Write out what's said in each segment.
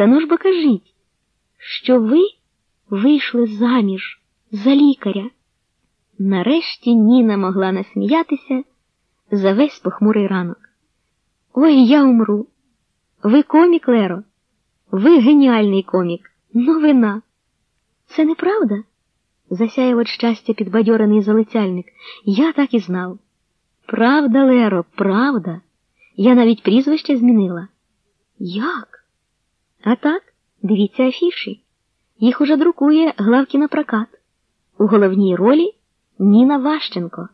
Та ну ж бо кажіть, що ви вийшли заміж за лікаря. Нарешті Ніна могла насміятися за весь похмурий ранок. Ой, я умру. Ви комік, Леро. Ви геніальний комік. Новина. Це неправда? засяяв від щастя підбадьорений залицяльник. Я так і знав. Правда, Леро, правда. Я навіть прізвище змінила. Як? А так, дивіться афіші. Їх уже друкує главки на прокат. У головній ролі Ніна Ващенко.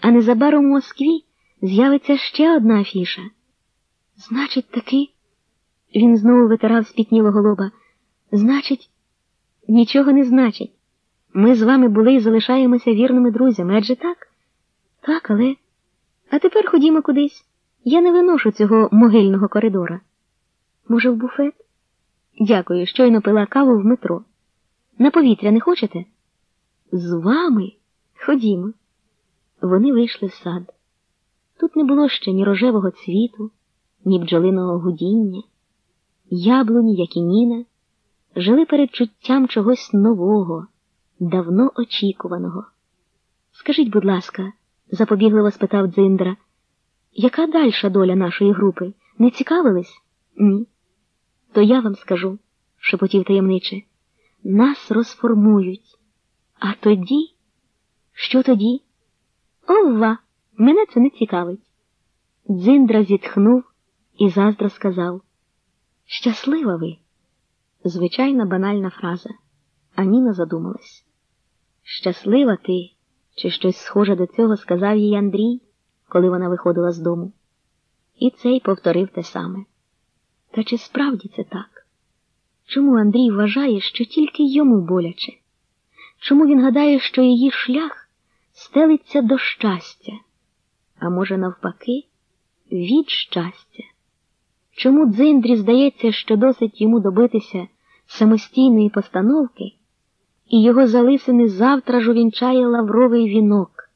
А незабаром у Москві з'явиться ще одна афіша. Значить, таки, він знову витирав спітнілого лоба. Значить, нічого не значить. Ми з вами були і залишаємося вірними друзями, адже так? Так, але. А тепер ходімо кудись. Я не виношу цього могильного коридора. Може, в буфет? Дякую, щойно пила каву в метро. На повітря не хочете? З вами? Ходімо. Вони вийшли в сад. Тут не було ще ні рожевого цвіту, ні бджолиного гудіння. Яблуні, як і Ніна, жили передчуттям чогось нового, давно очікуваного. Скажіть, будь ласка, запобігливо спитав Дзиндра, яка дальша доля нашої групи? Не цікавились? Ні. То я вам скажу, шепотів таємниче, нас розформують. А тоді? Що тоді? Ова, мене це не цікавить. Дзиндра зітхнув і заздро сказав Щаслива ви. Звичайна банальна фраза. А Ніна задумалась. Щаслива ти, чи щось схоже до цього сказав їй Андрій, коли вона виходила з дому. І цей повторив те саме. Та чи справді це так? Чому Андрій вважає, що тільки йому боляче? Чому він гадає, що її шлях стелиться до щастя, а може, навпаки, від щастя? Чому Дзиндрі здається, що досить йому добитися самостійної постановки, і його залисини завтра ж увінчає лавровий вінок?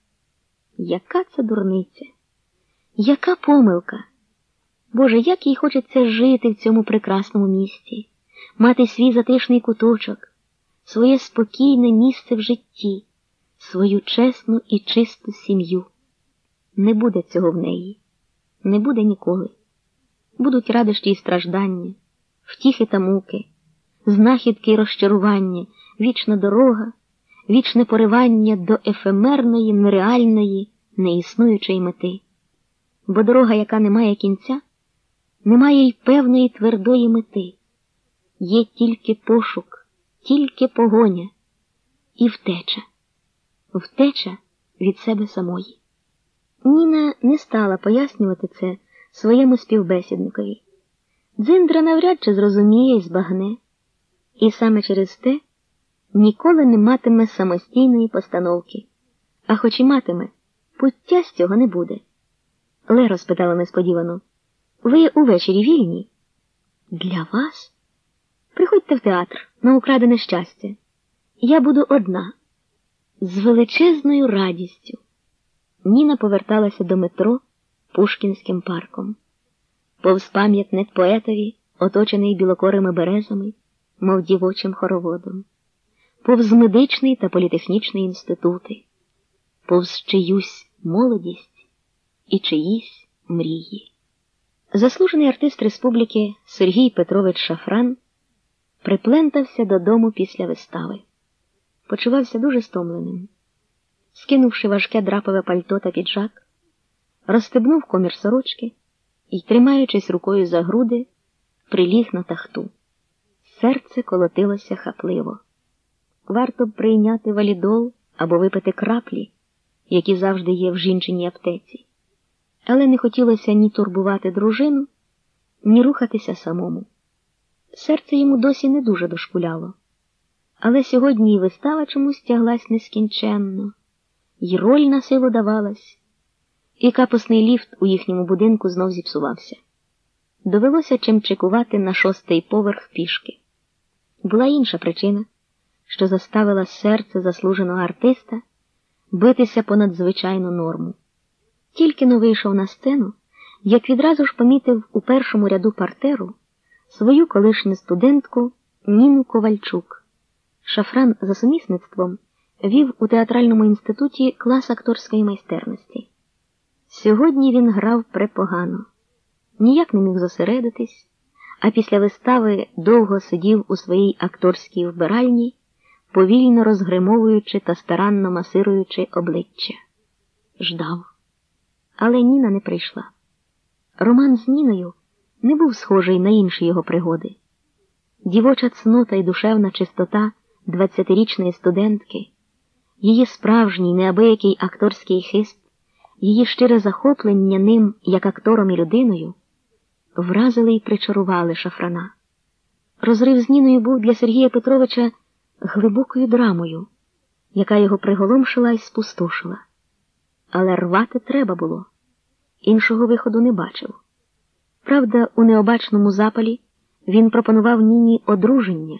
Яка це дурниця? Яка помилка? Боже, як їй хочеться жити в цьому прекрасному місті, мати свій затишний куточок, своє спокійне місце в житті, свою чесну і чисту сім'ю. Не буде цього в неї, не буде ніколи. Будуть радощі і страждання, втіхи та муки, знахідки й розчарування, вічна дорога, вічне поривання до ефемерної, нереальної, неіснуючої мети. Бо дорога, яка не має кінця, не має й певної твердої мети, є тільки пошук, тільки погоня і втеча, втеча від себе самої. Ніна не стала пояснювати це своєму співбесідникові. Дзиндра навряд чи зрозуміє і збагне, і саме через те ніколи не матиме самостійної постановки, а хоч і матиме, пуття з цього не буде. Леро спитала несподівано. Ви увечері вільні? Для вас? Приходьте в театр на украдене щастя. Я буду одна, з величезною радістю. Ніна поверталася до метро Пушкінським парком. Повз пам'ятник поетові, оточений білокорими березами, мов дівочим хороводом, повз медичний та політехнічний інститути, повз чиюсь молодість і чиїсь мрії. Заслужений артист республіки Сергій Петрович Шафран приплентався додому після вистави. Почувався дуже стомленим. Скинувши важке драпове пальто та піджак, розстебнув комір сорочки і, тримаючись рукою за груди, приліг на тахту. Серце колотилося хапливо. Варто б прийняти валідол або випити краплі, які завжди є в жінчиній аптеці але не хотілося ні турбувати дружину, ні рухатися самому. Серце йому досі не дуже дошкуляло, але сьогодні і вистава чомусь тяглась нескінченно, й роль на силу давалась, і капусний ліфт у їхньому будинку знов зіпсувався. Довелося чимчикувати на шостий поверх пішки. Була інша причина, що заставила серце заслуженого артиста битися понад звичайну норму. Тільки но вийшов на сцену, як відразу ж помітив у першому ряду партеру свою колишню студентку Ніну Ковальчук. Шафран за сумісництвом вів у театральному інституті клас акторської майстерності. Сьогодні він грав препогано, ніяк не міг зосередитись, а після вистави довго сидів у своїй акторській вбиральні, повільно розгримовуючи та старанно масируючи обличчя. Ждав. Але Ніна не прийшла. Роман з Ніною не був схожий на інші його пригоди. Дівоча цнота і душевна чистота двадцятирічної студентки, її справжній неабиякий акторський хист, її щире захоплення ним як актором і людиною вразили і причарували шафрана. Розрив з Ніною був для Сергія Петровича глибокою драмою, яка його приголомшила і спустошила. Але рвати треба було, іншого виходу не бачив. Правда, у необачному запалі він пропонував Ніні одруження.